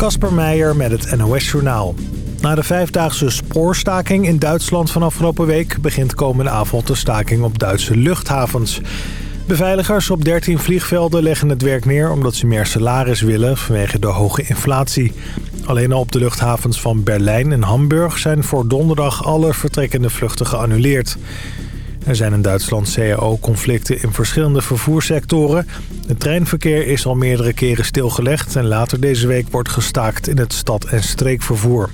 Kasper Meijer met het NOS-journaal. Na de vijfdaagse spoorstaking in Duitsland van afgelopen week... begint komende avond de staking op Duitse luchthavens. Beveiligers op 13 vliegvelden leggen het werk neer... omdat ze meer salaris willen vanwege de hoge inflatie. Alleen al op de luchthavens van Berlijn en Hamburg... zijn voor donderdag alle vertrekkende vluchten geannuleerd. Er zijn in Duitsland CAO-conflicten in verschillende vervoerssectoren. Het treinverkeer is al meerdere keren stilgelegd... en later deze week wordt gestaakt in het stad- en streekvervoer.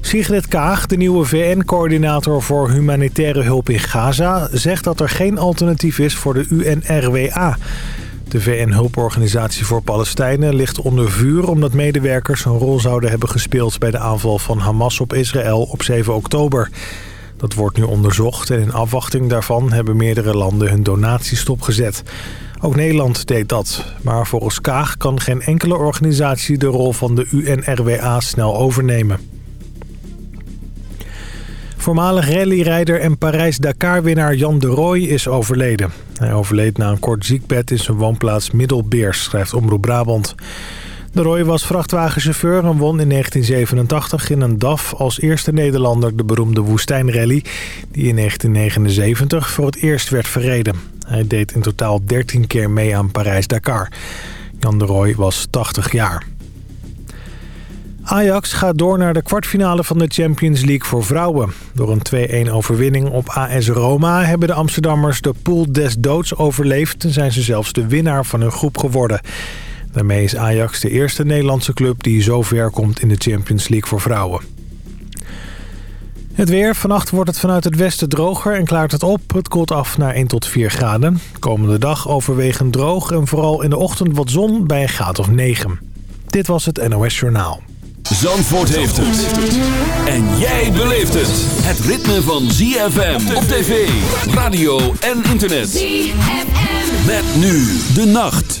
Sigrid Kaag, de nieuwe VN-coördinator voor humanitaire hulp in Gaza... zegt dat er geen alternatief is voor de UNRWA. De VN-hulporganisatie voor Palestijnen ligt onder vuur... omdat medewerkers een rol zouden hebben gespeeld... bij de aanval van Hamas op Israël op 7 oktober... Dat wordt nu onderzocht en in afwachting daarvan hebben meerdere landen hun donaties stopgezet. Ook Nederland deed dat. Maar volgens Kaag kan geen enkele organisatie de rol van de UNRWA snel overnemen. Voormalig rallyrijder en Parijs-Dakar-winnaar Jan de Rooij is overleden. Hij overleed na een kort ziekbed in zijn woonplaats Middelbeers, schrijft Omroep Brabant. De Roy was vrachtwagenchauffeur en won in 1987 in een DAF als eerste Nederlander de beroemde woestijnrally... die in 1979 voor het eerst werd verreden. Hij deed in totaal 13 keer mee aan Parijs-Dakar. Jan de Roy was 80 jaar. Ajax gaat door naar de kwartfinale van de Champions League voor vrouwen. Door een 2-1 overwinning op AS Roma hebben de Amsterdammers de pool des doods overleefd... en zijn ze zelfs de winnaar van hun groep geworden... Daarmee is Ajax de eerste Nederlandse club die zo ver komt in de Champions League voor vrouwen. Het weer. Vannacht wordt het vanuit het westen droger en klaart het op. Het koelt af naar 1 tot 4 graden. Komende dag overwegend droog en vooral in de ochtend wat zon bij een graad of 9. Dit was het NOS Journaal. Zandvoort heeft het. En jij beleeft het. Het ritme van ZFM op tv, radio en internet. ZFM. Met nu de nacht.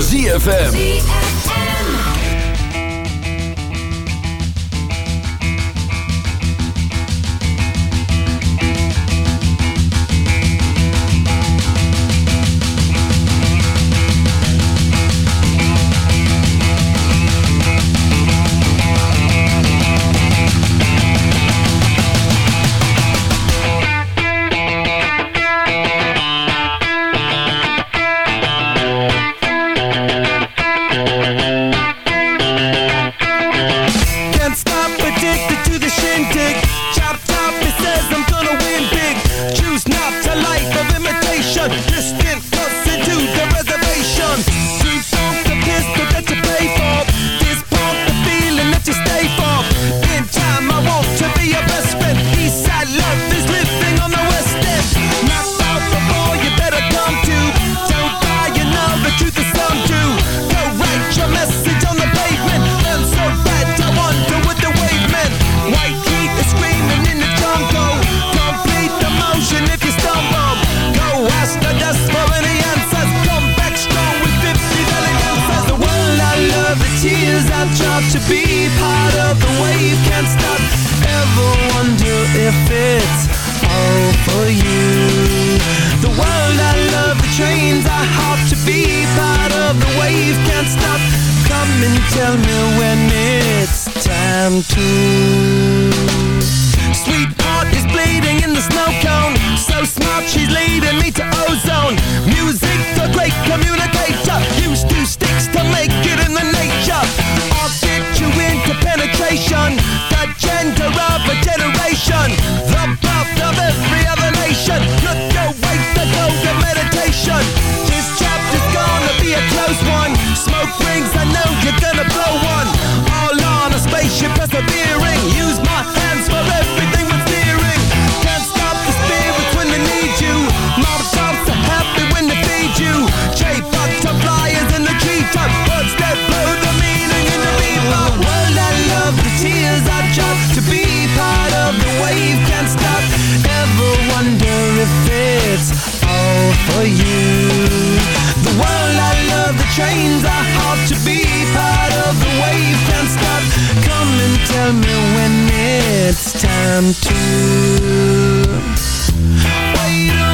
ZFM. for you. The world I love, the trains I hop To be part of. The wave can't stop. Come and tell me when it's time to. Sweetheart is bleeding in the snow cone. So smart she's leading me to ozone. Music the great communicator. Used two sticks to make it in the nature. I'll get you into penetration. The gender of a generation. solution. This chapter's gonna be a close one. Smoke rings, I know you're gonna blow one. All on a spaceship as a for you. The world I love, the trains are hard to be Part of. The wave can't stop Come and tell me when it's time to Wait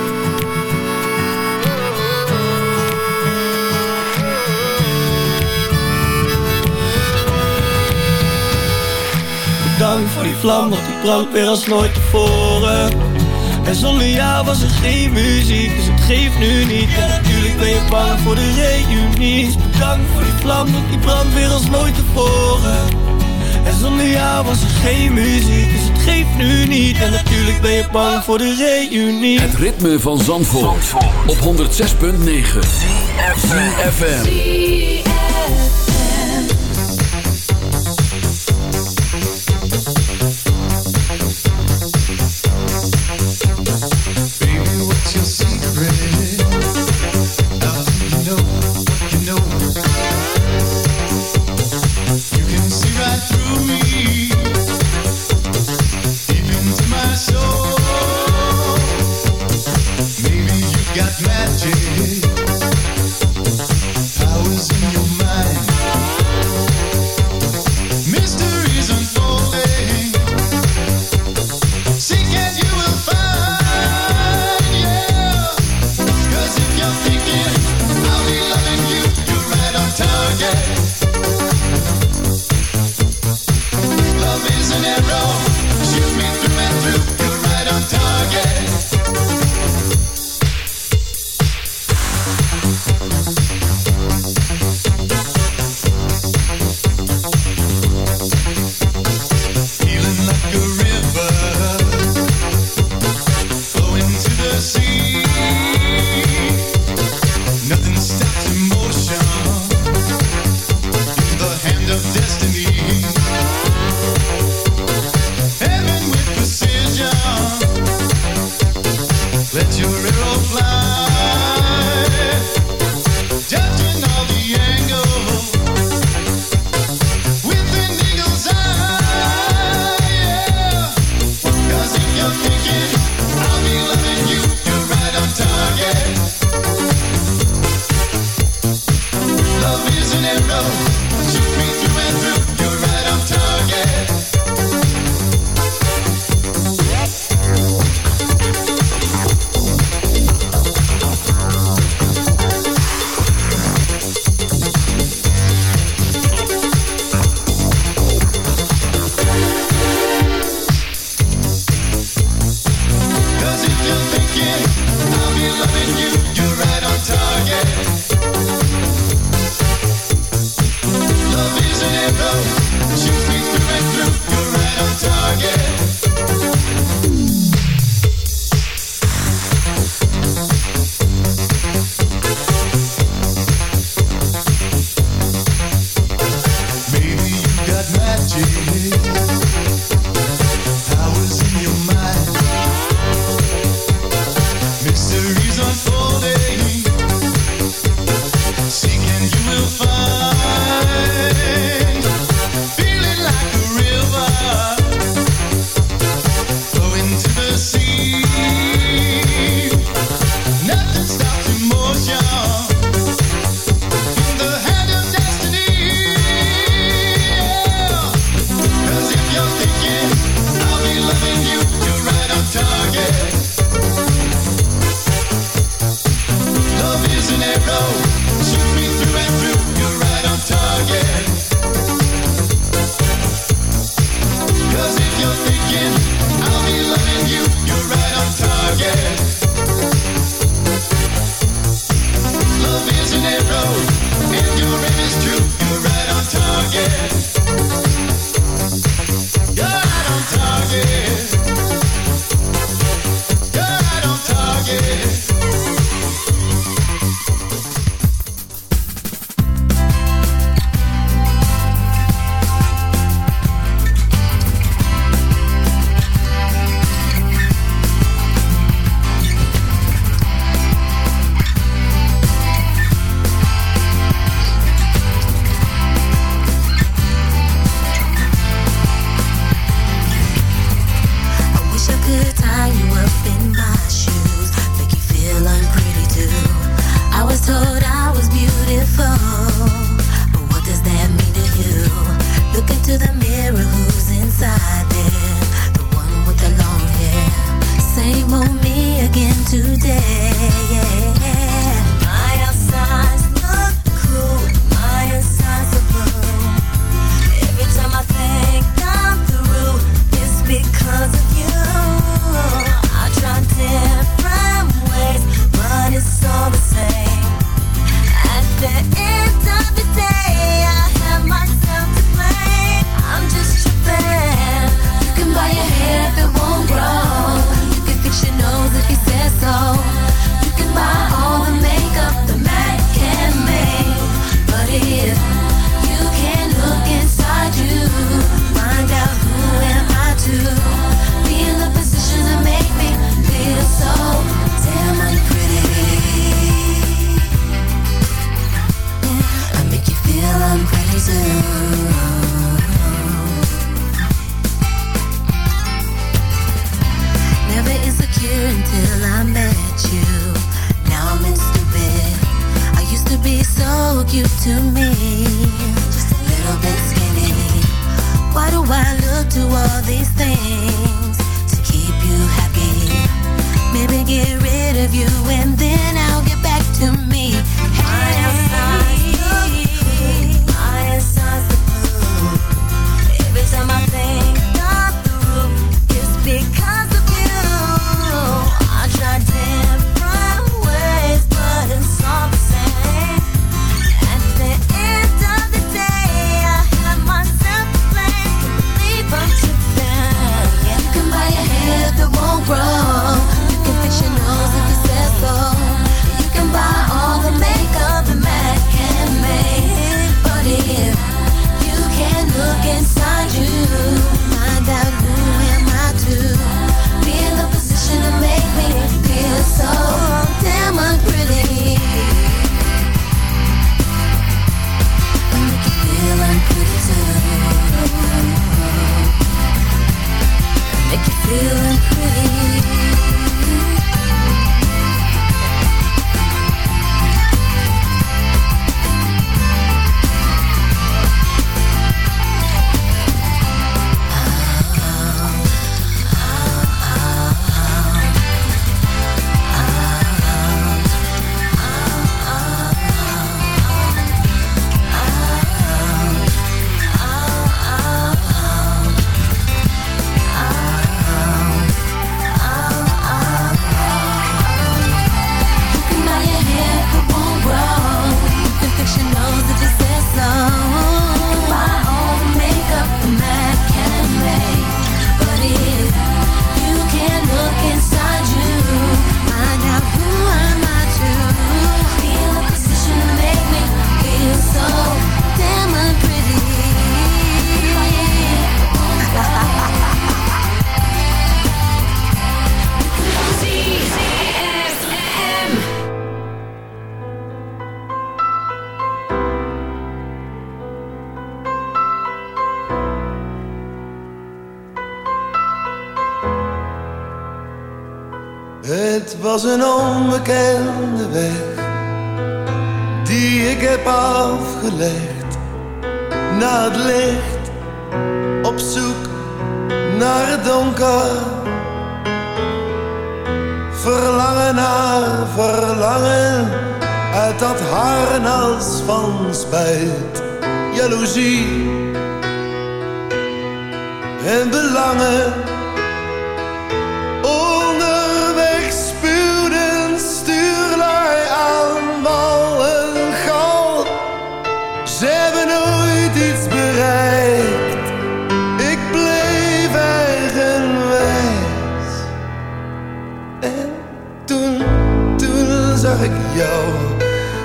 Bedankt voor die vlam, want die brandt weer als nooit tevoren. En zonder jou was er geen muziek, dus het geeft nu niet. En natuurlijk ben je bang voor de reunie. Bedankt voor die vlam, want die brandt weer als nooit tevoren. En zonder jou was er geen muziek, dus het geeft nu niet. En natuurlijk ben je bang voor de reunie. Het ritme van Zandvoort, op 106.9 FM.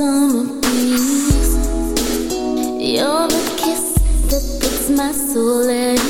summer breeze. You're the kiss that puts my soul at ease.